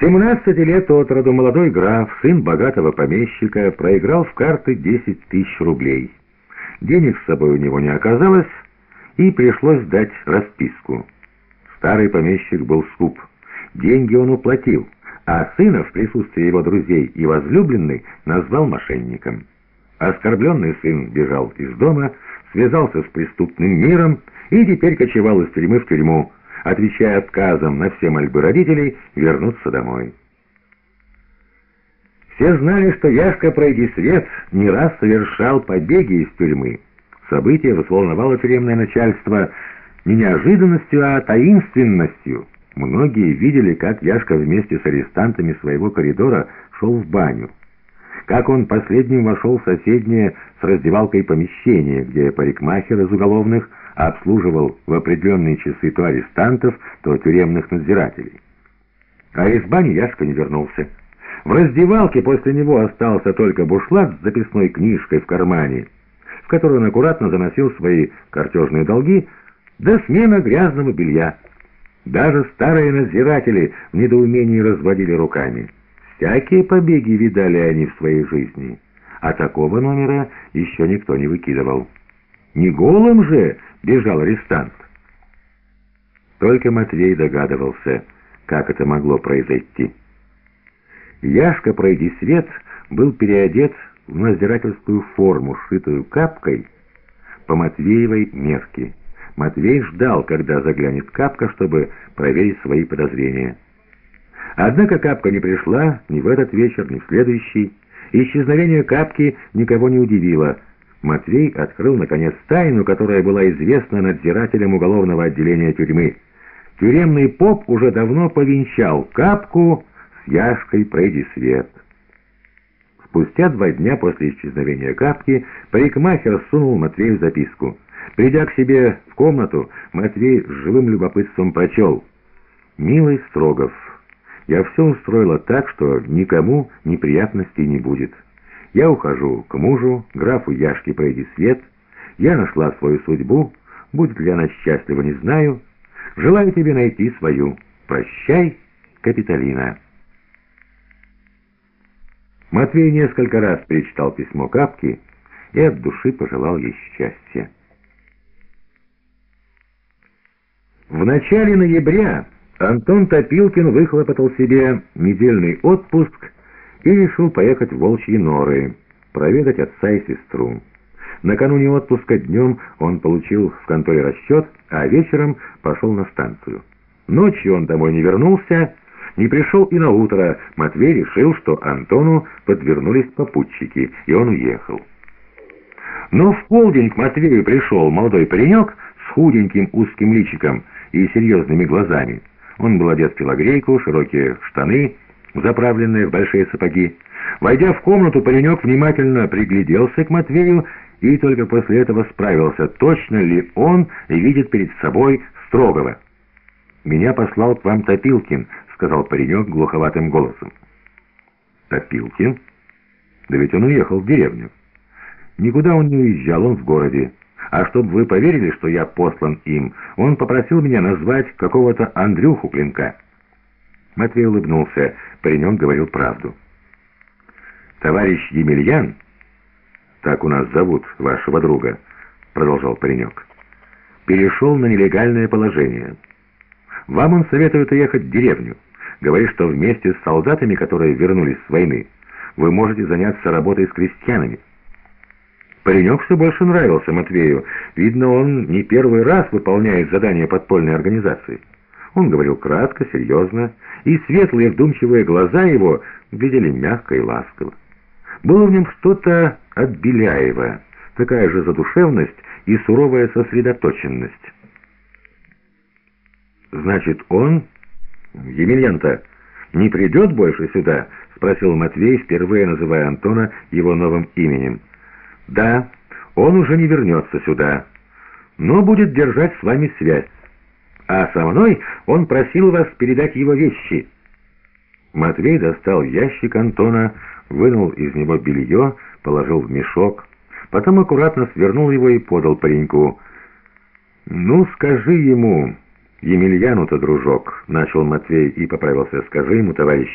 17 лет от роду молодой граф, сын богатого помещика, проиграл в карты 10 тысяч рублей. Денег с собой у него не оказалось, и пришлось дать расписку. Старый помещик был скуп. Деньги он уплатил, а сына в присутствии его друзей и возлюбленной назвал мошенником. Оскорбленный сын бежал из дома, связался с преступным миром и теперь кочевал из тюрьмы в тюрьму, отвечая отказом на все мольбы родителей вернуться домой. Все знали, что Яшка Пройди Свет не раз совершал побеги из тюрьмы. Событие взволновало тюремное начальство не неожиданностью, а таинственностью. Многие видели, как Яшка вместе с арестантами своего коридора шел в баню. Как он последним вошел в соседнее с раздевалкой помещение, где парикмахер из уголовных обслуживал в определенные часы то арестантов, то тюремных надзирателей. А из бани Яшка не вернулся. В раздевалке после него остался только бушлат с записной книжкой в кармане, в которую он аккуратно заносил свои картежные долги, да смена грязного белья. Даже старые надзиратели в недоумении разводили руками. Всякие побеги видали они в своей жизни, а такого номера еще никто не выкидывал. Не голым же бежал арестант. Только Матвей догадывался, как это могло произойти. Яшка, пройди свет, был переодет в надзирательскую форму, сшитую капкой по Матвеевой мерке. Матвей ждал, когда заглянет капка, чтобы проверить свои подозрения. Однако капка не пришла ни в этот вечер, ни в следующий. Исчезновение капки никого не удивило — Матвей открыл, наконец, тайну, которая была известна надзирателям уголовного отделения тюрьмы. Тюремный поп уже давно повенчал капку с Яшкой «Пройди свет». Спустя два дня после исчезновения капки парикмахер сунул Матвею записку. Придя к себе в комнату, Матвей с живым любопытством прочел. «Милый Строгов, я все устроила так, что никому неприятностей не будет». Я ухожу к мужу, графу Яшке пройди свет. Я нашла свою судьбу. Будет ли она счастлива, не знаю. Желаю тебе найти свою. Прощай, Капитолина. Матвей несколько раз перечитал письмо Капки и от души пожелал ей счастья. В начале ноября Антон Топилкин выхлопотал себе недельный отпуск и решил поехать в Волчьи Норы, проведать отца и сестру. Накануне отпуска днем он получил в конторе расчет, а вечером пошел на станцию. Ночью он домой не вернулся, не пришел и на утро. Матвей решил, что Антону подвернулись попутчики, и он уехал. Но в полдень к Матвею пришел молодой паренек с худеньким узким личиком и серьезными глазами. Он был одет в телогрейку, широкие штаны — заправленные в большие сапоги. Войдя в комнату, паренек внимательно пригляделся к Матвею и только после этого справился, точно ли он видит перед собой Строгова. «Меня послал к вам Топилкин», — сказал паренек глуховатым голосом. «Топилкин? Да ведь он уехал в деревню. Никуда он не уезжал, он в городе. А чтобы вы поверили, что я послан им, он попросил меня назвать какого-то Андрюху Клинка». Матвей улыбнулся. Паренек говорил правду. «Товарищ Емельян, так у нас зовут вашего друга», — продолжал паренек, — «перешел на нелегальное положение. Вам он советует уехать в деревню. Говорит, что вместе с солдатами, которые вернулись с войны, вы можете заняться работой с крестьянами». Паренек все больше нравился Матвею. Видно, он не первый раз выполняет задание подпольной организации. Он говорил кратко, серьезно, и светлые вдумчивые глаза его глядели мягко и ласково. Было в нем что-то от Беляева, такая же задушевность и суровая сосредоточенность. «Значит, он, Емельян-то, не придет больше сюда?» — спросил Матвей, впервые называя Антона его новым именем. «Да, он уже не вернется сюда, но будет держать с вами связь а со мной он просил вас передать его вещи». Матвей достал ящик Антона, вынул из него белье, положил в мешок, потом аккуратно свернул его и подал пареньку. «Ну, скажи ему, «Емельяну-то, дружок», — начал Матвей и поправился. «Скажи ему, товарищ,